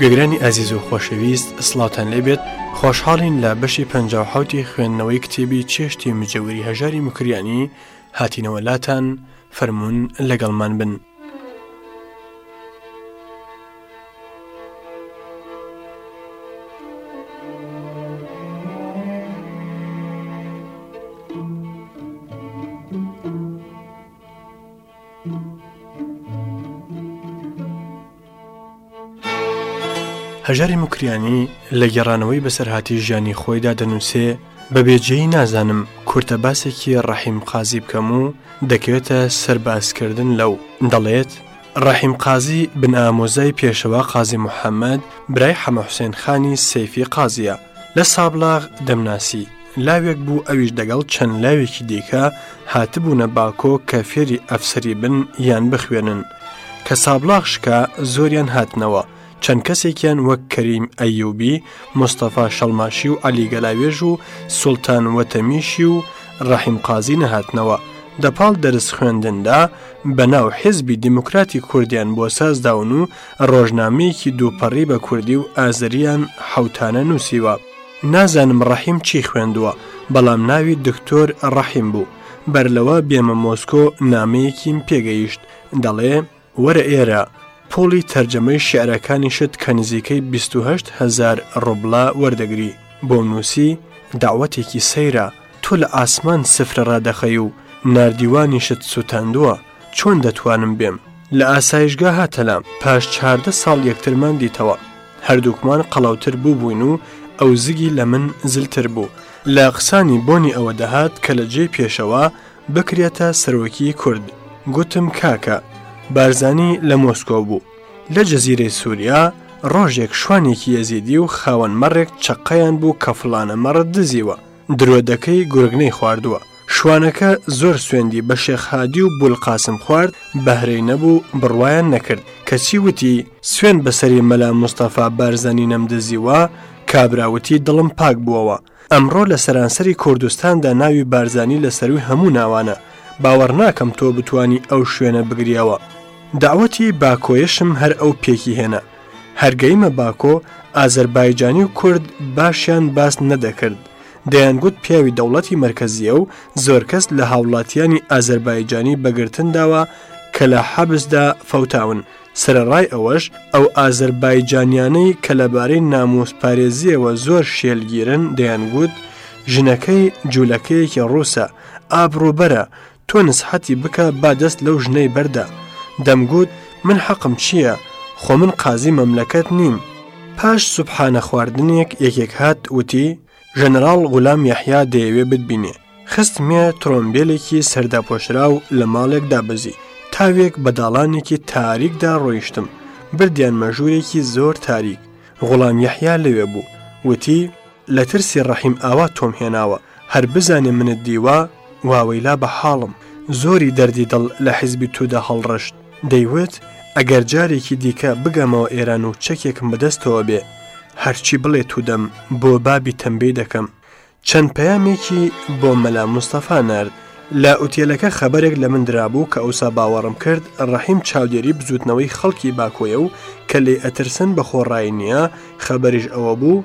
گوێگرانی ئازیز و خۆشەویست سلااوان لێبێت خۆشحاڵین لە بەشی پ حوتی خوێندنەوەی کتێبی چێشتی مجەوری هەژاری مکریانی هاتینەوە لاتان فەرمونون لەگەڵمان بن. هەژاری موکریانی لە گێڕانەوەی بەسەرهاتی ژیانی خۆیدا دەنووسێ بە بێجێی نازانم کورتە باسێکی ڕەحیم قازی بکەم و دەکەوێتە سەرباسکردن لەو دەڵێت ڕەحیم قازی بن ئامۆزای پێشەوە قازی محەممەد برای حەمە حوسێن خانی سەیفی قازیە لە سابڵاغ دەمناسی لاوێک بوو ئەویش دەگەڵ چەند لاوێکی دیکە هاتبوونە باکۆ کە فێری ئەفسری بن یان بخوێنن کە سابڵاغ شکا زۆریان هاتنەوە چەند کەسێکیان وەک کەریم ئەیوبی مستەفا شەڵماشی و علی گەلاوێژ و سوڵتان وەتەمیشی و ڕەحیم قازی نەهاتنەوە دەپاڵ دەرس خوێندندا بە ناو حزبی دیموکراتی کوردیان بۆ سازداون و ڕۆژنامەیەکی دووپەڕی بە کوردی و ئازەرییان حەوتانە نووسیوە. نازانم ڕەحیم چی خوێندووە، بەڵام ناوی دکتۆر ڕەحیم بوو. بەر لەوە بێمە مۆسکۆ نامەیەکیم پێ گەیشت، دەڵێ، وەرە ئێرە، پووڵی تەرجەمەی شیعرەکانیشت کە نزیکەی بیست و هەشت هەزار ڕوبڵە وەردەگری، بۆم نووسی، دەعوەتێکی سەیرە، تۆ لە ئاسمان سفرە ڕادەخەی و ناردیوانیشت سووتاندووە. چۆن دەتوانم بێم؟ لە ئاسایشگا هاتە لام، پاش چاردە ساڵ یەکترمان دیتەوە. هەردووکمان قەڵەوتر بووبووین و ئەو زگی لە من زلتر بوو. لە قسانی بۆنی ئەوە دەهات کە لە جێی پێشەوا بکرێتە سەرۆکی کورد. گوتم کاکە، بارزانی لە مۆسکۆ بوو. لە جزیرەی سوریا ڕۆژێک شوانێکی یەزیدی و خاوەن مەڕێک چەققەیان بوو کە فڵانە مەڕت دزیوە، درۆ دەکەی گورگ نەیخواردووە. شوانەکە زۆر سوێندی بە شێخ هادی و بولقاسم خوارد بەهرەی نەبوو بڕوایان نەکرد کەچی وتی سوێن بەسەری مەلا مستەفا بارزانی نەمدزیوە کابراوتی دڵم پاک بووەوە ئەمڕۆ لە سەرانسەری کوردستاندا ناوی بارزانی لە سەروی هەموو ناوانە باوەڕناکەم تۆ بتانی ئەو شوێنە بگریەوە داوەتی باکۆیشم هەر ئەو پێکی هێنا هەرگەیمە باکۆ ئازەربایجانی و کورد باشیان باس نەدەکرد دەیانگوت پیاوی دەوڵەتی مەرکەزییە و زۆر کەس لە هاوڵاتیانی ئازەربایجانی بە گرتن داوە کە لە حەبسدا فەوتاون، سەرەڕای ئەوەش ئەو ئازەربایجانیانەی کە لەبارەی نامووسپارێزییەوە زۆر شێلگیرن دەیانگوت ژنەکەی جوولەکەیەکی ڕووسە، ئابڕووبەرە، تۆ نسحەتی بکە با دەست لەو ژنەی بەردە. دەمگوت من حەقم چییە؟ خۆ من قازی مەملەکەت نیم. پاش سوبحانە خواردنێک یەکێک هات وتی، ژەنەراڵ غولام یەحیا دەیەوێ بتبینێ. خستمیە ترۆمبێلێکی سەرداپۆشراو لە ماڵێک دابەزی. تاوێک بە داڵانێکی تاریکدا ڕۆیشتم. بردیانمە ژوورێکی زۆر تاریک. غوڵام یەحیا لەوێ بوو. وتی. لە ترسی ڕەحیم ئاوا تۆم هێناوە هەر بزانێ منت دیوە واوەیلا بە حاڵم زۆری دەردی دڵ لە حیزبی تودا هەڵڕشت دەیوت ئەگەر جارێکی دیکە بگەمەوە ئێران و چەکێکم بەدەستەوە بێ هەرچی بڵێ تودەم بۆ بابی تەمبێی دەکەم چەند پەیامێکی بۆ مەلا مستەفا نارد لە ئوتێلەکە خەبەرێک لە من درابوو کە ئەوسا باوەڕم کرد ڕەحیم چاودێری بزوتنەوەی خەڵکی باکۆیە و کە لێی ئەترسن بە خۆڕایی نییە خەبەریش ئەوە بوو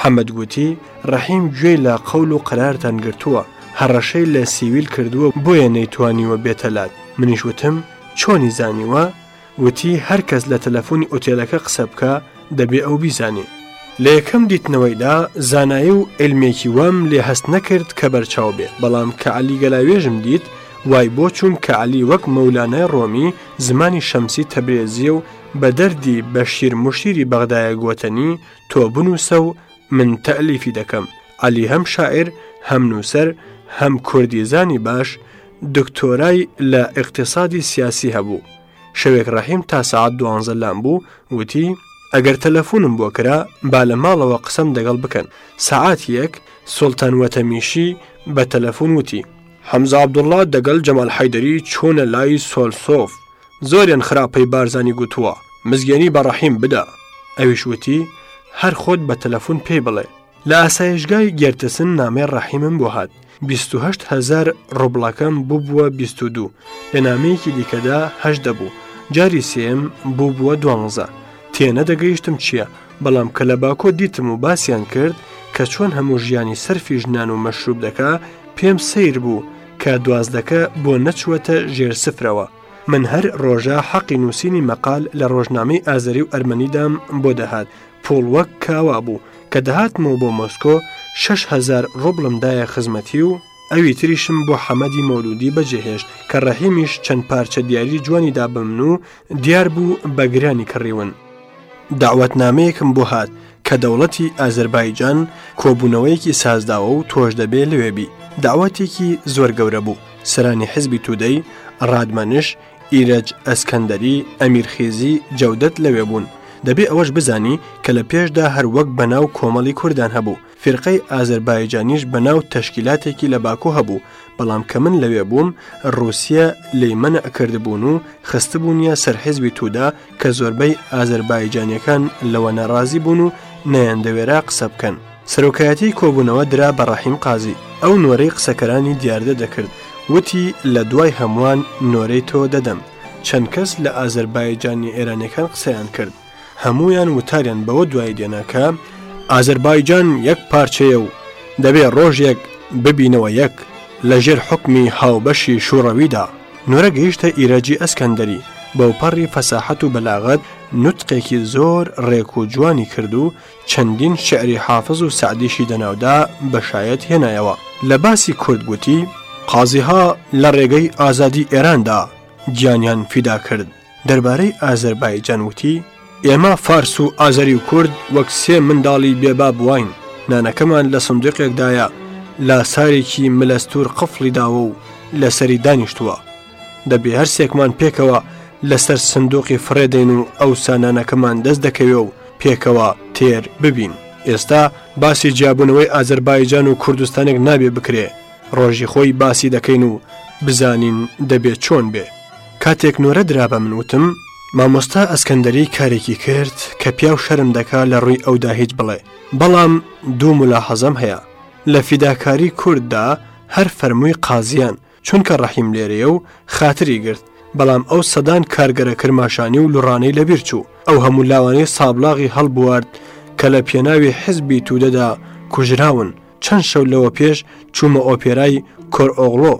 حەمەد گوتی، ڕەحیم گوێی لە قەول و قەرارتان گرتووە، هەڕەشەی لە سیویل کردووە بۆیە نەیتوانیوە بێتە لات، منیش وتم، چۆنی زانیوە؟ وتی، هەرکەس لە تەلەفۆنی ئوتێلەکە قسە بکا، دەبێ ئەو بیزانێ. لە یەکەم دیتنەوەیدا زانایی و عیلمێکی وام لێ هەست نەکرد کە بەرچاو بێ، بەڵام کە عەلی گەلاوێژم دیت وای بۆ چووم کە عەلی وەک مەولانای ڕۆمی زمانی شەمسی تەبرێزییە و بە دەردی بەشیر موشیری بەغدایە گۆتەنی تۆ بنووسە و من تەلیفی دەکەم علی هەم شاعر هەم نووسەر هەم کوردیزانی باش دکتۆرای لە اقتصادی سیاسی هەبوو شەوێک ڕەحیم تا سعات دوانزە لام بوو وتی ئەگەر تەلەفۆنم بۆ کرا با لە ماڵەوە قسەم دەگەڵ بکەن سعات یەک سلتان وەتەمیشی بە تەلەفۆن وتی حەمزە عبدوڵڵا دەگەڵ جەمال حیدری چۆنە لای سۆلسۆف زۆریان خراپەی بارزانی گوتووە مزگێنی بە ڕەحیم بدە ئەویش وتی هەر خۆت بە تەلەفون پێی بڵێ لە ئاسایشگای گێرتسن نامەی ڕەحیمم بۆ هات 28 هزار ڕوبڵەکەم ببووە 22 لە نامەیەکی دیکەدا هەش دەبوو جاری سێم بوو بووە دوانزە تێنە دەگەیشتم چییە بەڵام کە لە باکۆ دیتم و باسییان کرد کە چۆن هەموو ژیانی سەرفی ژنان و مەشروب دەکا پێم سیر بوو کە دوازدەکە بۆ نەچووەتە ژێر سفرەوە. من هەر ڕۆژە حەقی نووسینی مەقال لە ڕۆژنامەی ئازەری و ئەرمەنیدام بۆ دەهات پۆڵ وەک کاوا بوو کە دەهاتمەوە بۆ مۆسکۆ 6هزار ڕۆبڵم دایە خزمەتی و ئەوی تریشم بۆ حەمەدی مەولودی بەجێهێشت کە ڕەحیمیش چەند پارچە دیاری جوانی دابم و دیار بوو بە گرانی کڕیون. دەعوەتنامەیەکم بۆ هات کە دەوڵەتی ئازەربایجان کۆبوونەوەیەکی سازداوە و تۆش دەبێ لەوێ بی. دەعوەتێکی زۆر گەورە بوو، سەرانی حیزبی تودەی، ڕادمەنش، ئیرەج ئەسکەندەری، ئەمیر خیزی، جەودەت لەوێ بوون. دەبێ ئەوەش بزانی کە لە پێشدا هەر وەک بەناو کۆمەڵی کوردان هەبوو. فیرقەی ئازەربایجانیش بە ناو تەشکیلاتێکی لە باکو هەبوو، بەڵام کە من لەوێ بووم، ڕووسیە لێی مەنع کردبوون و خستبوونیە سەر حیزبی توودە کە زۆربەی ئازەربایجانیەکان لەوە ناڕازی بوون و نەیاندەوێرا قسە بکەن. سەرۆکایەتیی کۆبوونەوە درا بە ڕەحیم قازی. ئەو نۆرەی قسەکەرانی دیاردە دەکرد، وتی، لە دوای هەمووان نۆرەی تۆ دەدەم. چەند کەس لە ئازەربایجانیە ئێرانیەکان قسەیان کرد. هەمویان وتاریان بەوە دوایی دێنا کە ئازربایجان یەک پارچەیە و دەبێ ڕۆژێک ببینەوە یەک لە ژێر حکمی هاوبەشی شوڕەویدا نورە گەیشتە ئیرەجی ئەسکەندەری بەوپەڕی فەساحەت و بەلاغەت نوتقێکی زۆر ڕێک و جوانی کرد و چەندین شعری حافظ و سعدیشی دەناودا بەشایەت هێنایەوە لە باسی کورد گوتی قازیها لە ڕێگەی ئازادی ئێراندا گیانیان فیدا کرد دەربارەی ئازەربایجان وتی، ئێمە فارس و ئازەری و کورد وەک سێ منداڵی بێ باب واین، نانەکەمان لە سندوقێکدایە لاسارێکی ملەستور قفڵی داوە و لەسەری دانیشتووە، دەبێ هەرسێکمان پێکەوە لەسەر سندوقی فڕێ دەین و ئەوسا نانەکەمان دەست دەکەوێ و پێکەوە تێر ببین. ئێستا باسی جیابوونەوەی ئازەربایجان و کوردستانێک نابێ بکرێ، ڕۆژی خۆی باسی دەکەین و بزانین دەبێ چۆن بێ. کاتێک نۆرە درا بە من وتم، مامۆستا ئەسکەندەری کارێکی کرد کە پیاو شەرم دەکا لە ڕووی ئەودا هیچ بڵێ، بەڵام دوو مولاحەزەم هەیە لە فیداکاری کورد دا، هەر فەرمووی قازیان، چونکە ڕەحیم لێرەیە و خاتری گرت، بەڵام ئەو سەدان کارگەرە کرماشانی و لوڕانەی لە بیر چوو، ئەو هەموو لاوانەی سابڵاغی هەڵبوارد کە لە پێناوی حیزبی تودەدا کوژراون، چەند شەو لەوە پێش چوومە ئۆپێرای کۆرئۆغڵۆ،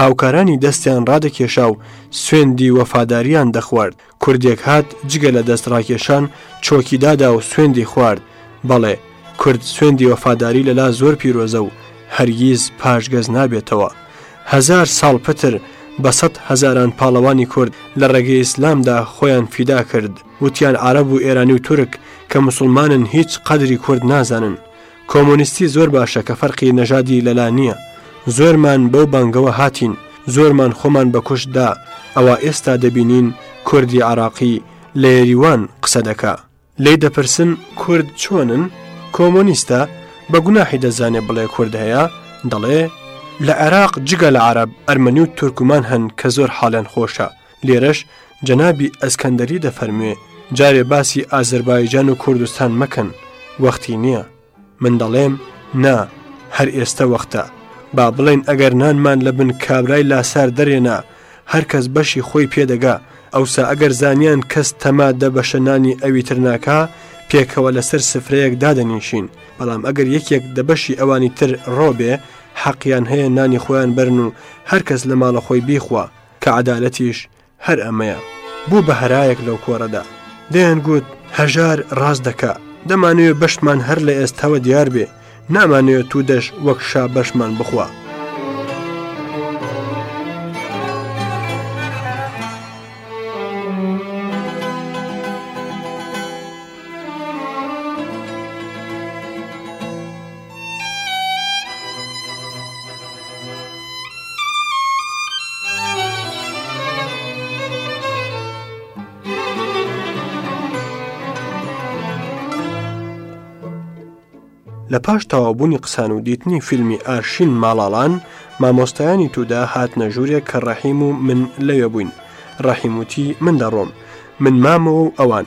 هاوکارانی دەستیان ڕادەکێشا و سوێندی وەفادارییان دەخوارد. کوردێک هات جگە لە دەست ڕاکێشان چۆکی دادا و سوێندی خوارد. بەڵێ، کورد سوێندی وەفاداری لە لا زۆر پیرۆزە و هەرگیز پاشگەز نابێتەوە. هەزار ساڵ پتر بە سەد هەزاران پاڵەوانی کورد لە ڕێگەی ئیسلامدا خۆیان فیدا کرد. وتیان عەرەب و ئێرانی و تورک کە موسڵمانن هیچ قەدری کورد نازانن. کۆمۆنیستی زۆر باشە کە فەرقی نەژادی لەلا نیە زۆرمان بەو بانگەوە هاتین زۆرمان خۆمان بە کوشت دا ئەوە ئێستا دەبینین کوردی عراقی لە یەریوان قسە دەکا لێی دەپرسن کورد چۆنن کۆمۆنیستە بە گوناحی دەزانێ بڵێ کورد هەیە دەڵێ لە عراق جگە لە عەرەب ئەرمەنی و تورکمان هەن کە زۆر حالیان خۆشە لێرەش جەنابی ئەسکەندەری دەفەرموێ، جارێ باسی ئازەربایجان و کوردستان مەکەن، وەختی نییە. من دەڵێم، نا، هەر ئێستە وەختە. با بڵێین ئەگەر نانمان لە بن کابرای لاسار دەرێنا، هەر کەس بەشی خۆی پێ دەگا، ئەوسا ئەگەر زانیان کەس تەما دە بەشە نانی ئەوی تر ناکا، پێکەوە لەسەر سفرەیەک دادەنیشین، بەڵام ئەگەر یەکێک دە بەشی ئەوانی تر ڕۆ بێ، حەقیان هەیە نانی خۆیان بەرن و هەر کەس لە ماڵە خۆی بیخوا. کە عەدالەتیش هەر ئەمەیە. بوو بە هەرایەک لەو کۆڕەدا. دەیان گوت، هەژار ڕاست دەکا. دەمانەوێ بەشتمان هەر لە ئێستاوە دیار بێ. نامانەوێ توودەش وەک شا بەشمان بخوا. لە پاش تەوابوونی قسان و دیتنی فیلمی ئارشین ماڵاڵان مامۆستایانی تودا هاتنە ژوورێک کە ڕەحیم و من لەوێ بووین ڕەحیموتی من دەڕۆم من مامەوە و ئەوان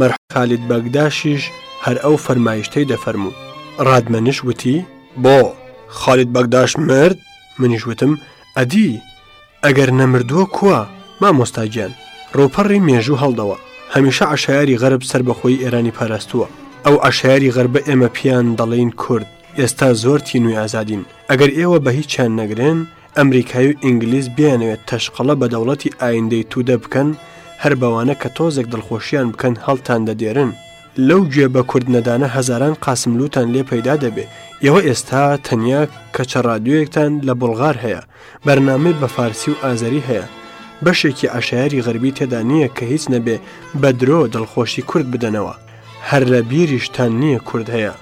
مەرحوم خالید بەگداشیش هەر ئەو فەرمایشتەی دەفەرموو. رادمەنش وتی، بۆ؟ خالید بەگداش مرد؟ منیش وتم، ئەدی! ئەگەر نەمردووە کوا؟ مامۆستا گیان! رووپەڕی مێژوو هەڵدەوە. هەمیشە عەشایەری غەرب سەربەخۆیی ئێرانی پاراستووە. ئەو عەشایەری غەربە ئێمە پێیان دەڵێین کورد، ئێستا زۆر تینووی ئازادین. ئەگەر ئێوە بە هیچیان نەگرن، ئەمریکای و ئینگلیز بیانەوێت تەشقەڵە بە دەوڵەتی ئایندەی توودە بکەن هەر بەوانە کە تۆزێک دڵخۆشیان بکەن هەڵتان دەدێرن. لەو گوێ بە کورد نەدانە هەزاران قاسملووتان لێ پەیدا دەبێ، ئێوە ئێستا تەنیا کەچە ڕادیۆیەکتان لە بوڵغار هەیە، بەرنامەی بە فارسی و ئازەری هەیە. بەشێکی عەشایەری غەربی تێدا نییە کە هیچ نەبێ بە درۆ دڵخۆشی کورد بدەنەوە. هەر لە بیریشتان نییە کورد هەیە.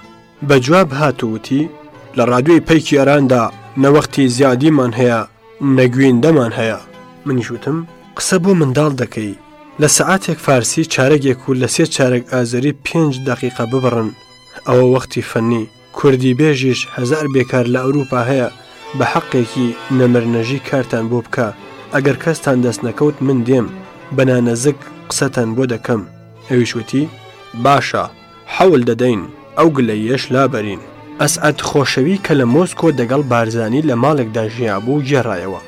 بە جواب هات و وتی، لە ڕادیۆی پەیکی ئەراندا نە وەختی زیادیمان هەیە نە گویندەمان هەیە. منیش وتم، قسە بۆ منداڵ دەکەی، لە سەعاتێک فارسی چارەگێک و لە سێ چارەگ ئازەری پێنج دەقیقە ببڕن، ئەوە وەختی فەننی، کوردی بێژیش هەزار بێکار لە ئەوروپا هەیە بە حەقێکی نەمر نەژی کارتان بۆ بکا، ئەگەر کەستان دەست نەکەوت من دێم بە نانەزگ قسەتان بۆ دەکەم. ئەویش وتی، باشە. حەول دەدەین ئەو گلەییەش لابەرین. ئەسعەد خۆشەوی کە لە مۆسکۆ دەگەڵ بارزانی لە ماڵێکدا ژیابوو گێڕایەوە،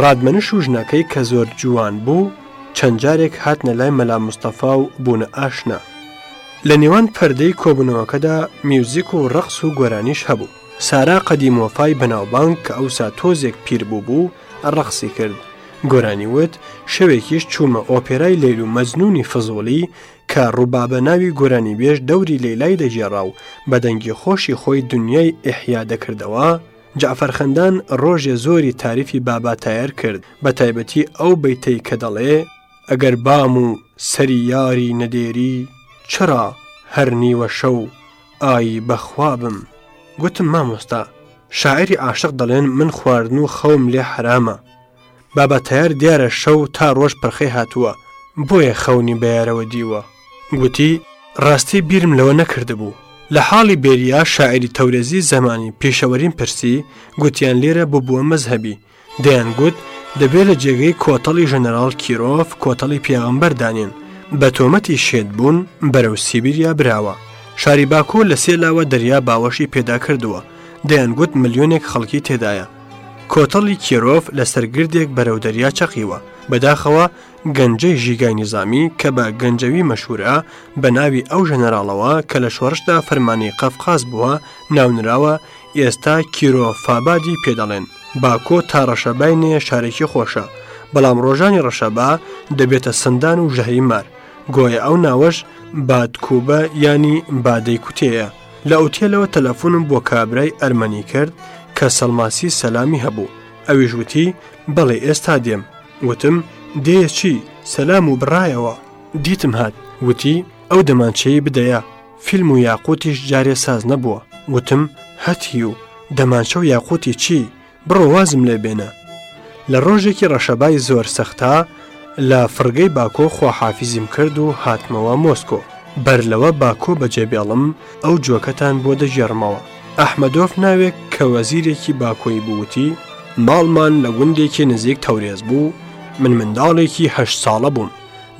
ڕادمەنش و ژنەکەی کە زۆر جوان بوو چەند جارێک هاتنە لای مەلا مستەفا و بوونە ئاشنا. لە نێوان پەردەی کۆبوونەوەکەدا میوزیک و ڕەقس و گۆرانیش هەبوو. سارا قەدیم وەفای بەناوبانگ کە ئەوسا تۆزێک پیر بووبوو، ڕەقسی کرد، گۆرانی وت، شەوێکیش چوومە ئۆپێرای لەیل و مەجنوونی فزوڵی کە ڕوبابە ناوی گۆرانیبێژ دەوری لەیلای دەگێڕا و بە دەنگی خۆشی خۆی دنیای ئیحیا دەکردەوە، جەعفەر خەندان ڕۆژێ زۆری تاریفی بابا تایەر کرد، بە تایبەتی ئەو بەیتەی کە دەڵێ. ئەگەر بام و سەری یاری نەدێری چرا هەر نیوە شەو ئایی بە خوابم؟ گوتم مامۆستا، شاعیری عاشق دەڵێن من خواردن و خەوم لێ حەرامە، بابە تەیار دیارە شەو تا ڕۆژ پرخەی هاتووە بۆیە خەونی بەیارەوە دیووە گوتی، ڕاستی بیرم لەوە نەکردبوو. لە حاڵی بێریا شاعیری تەورێزی زەمانی پیشەوەریم پرسی، گوتیان لێرە ببووە مەزهەبی. دەیانگوت دەبێ لە جێگەی کۆتەڵی ژەنەراڵ کیرۆف کۆتەڵی پێغەمبەر دانێن. بە تۆمەتی شێتبوون بەرەو سیبیریا براوە. شاری باکۆ لە سێ لاوە دەریا باوەشی پێدا کردووە. دەیانگوت ملیۆنێک خەڵکی تێدایە. کۆتەڵی کیرۆڤ لەسەر گردێک بەرەو دەریا چەقیوە، بەداخەوە گەنجەی ژیگای نیزامی کە بە گەنجەوی مەشهورە بە ناوی ئەو ژەنەراڵەوە کە لە شۆڕشدا فەرمانی قەفقاز بووە ناونراوە، ئێستا کیرۆفابادی پێ دەڵێن. باکۆ تا ڕەشەبای نەیە شارێکی خۆشە، بەڵام ڕۆژانی ڕەشەبا دەبێتە سندان و ژەهری مار، گۆیا ئەو ناوەش بادکوبە یانی بادەی کوتێیە. لە ئوتێلەوە تەلەفونم بۆ کابرای ئەرمەنی کرد کە سەڵماسی سەلامی هەبوو ئەویش وتی بەڵێ ئێستا دێم وتم دێیە چی سەلام و بڕایەوە دیتم هات وتی ئەو دەمانچەی بدەیە فیلم و یاقوتیش جارێ ساز نەبووە وتم هەتیو دەمانچە و یاقوتی چی بڕۆ وازم لێ بێنە لە ڕۆژێکی ڕەشەبای زۆر سەختا لە فڕگەی باکۆ خواحافیزیم کرد و هاتمەوە مۆسکۆ بەر لەوە باکۆ بەجێ بێڵم ئەو جۆکەتان بۆ دەگێڕمەوە ئەحمەدۆف ناوێک کە وەزیرێکی باکۆی بووتی ماڵمان لە گوندێکی نزیک تەورێز بوو من منداڵێکی هەش ساڵە بووم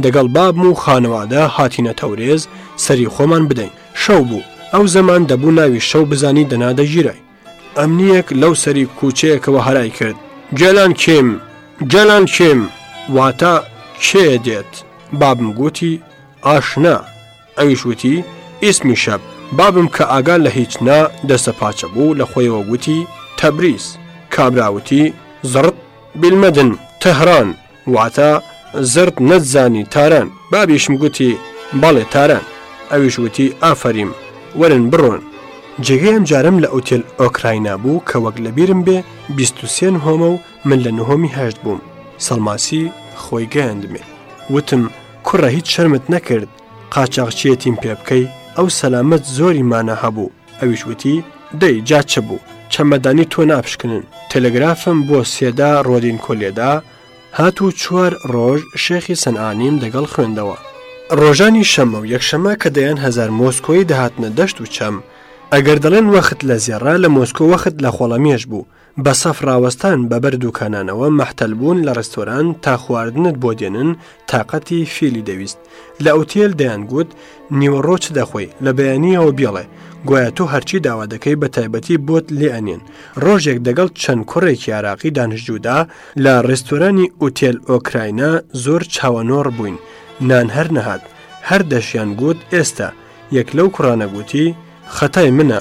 دەگەڵ بابم و خانەوادە هاتینە تەورێز سەری خۆمان بدەین شەو بوو ئەو زەمان دەبوو ناوی شەو بزانی دەنادەگیرای ئەمنییەک لەو سەری کووچەیەکەوە هەرای کرد گێلان کیم گێلان کیم واتە کێ دێت بابم گوتی ئاشنا ئەویش وتی ئیسمی شەب بابم کە ئاگا لە هیچ نا دەسە پاچە بوو لە خۆیەوە وتی تەبریز کابراوتی زڕت بیلمەدن تەهران واتە، زرت نەتزانی تاران. بابیشم گوتی، بەڵێ تاران. ئەویش وتی، ئافەریم، وەرن بڕۆن. جێگەی ئەم جارەم لە ئوتێل ئۆکراینا بوو کە وەک لەبیرم بێ بیست و سێ نهۆمە و من لە نهۆمی هەشت بووم. سەڵماسی خۆی گەیاندمێ. وتم، کوڕە هیچ شەرمت نەکرد قاچاغچییەتیم پێ بکەی؟ ئەو سەلامەت زۆری مانا هەبوو. ئەویش وتی دەی جا چ بوو چەمەدانی تۆ ناپشکنن تەلەگرافم بۆ سێدا ڕۆدین کۆلێدا هات و چوار ڕۆژ شێخی سنعانیم دەگەڵ خوێندەوە ڕۆژانی شەمە و یەکشەمە کە دەیان هزار مۆسکۆی دەهاتنە دەشت و چەم ئەگەر دەڵێن وەخت لە زێڕا لە مۆسکۆ وەخت لە خۆڵەمیێش بوو بە سەف ڕاوەستان بە بەر دووکانانەوە مەحتەل بوون لە ڕێستۆران تا خواردنت بۆ دێنن تاقەتی فیلی دەویست لە ئەوتێل دەیانگووت نیوەڕۆ چ دەخۆی لە بەیانیەوە بێڵێ گوایە تۆ هەرچی داوا دەکەی بە تایبەتی بۆت لێ ئەنێن ڕۆژێک دەگەڵ چەند کوڕێکی عراقی دانشجوودا لە ڕێستۆرانی ئوتێل ئۆکراینا زۆر چاوەنۆڕ بووین نان هەر نەهات هەر دەشیان گووت ئێستا یەک لەو کوڕانە گووتی خەتای منە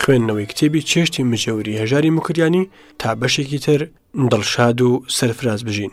خوێندنەوەی کتێبی چێشتی مجەوری هەژاری مکریانی تا بەشێکی تر دڵشاد و سەرفراز بژین.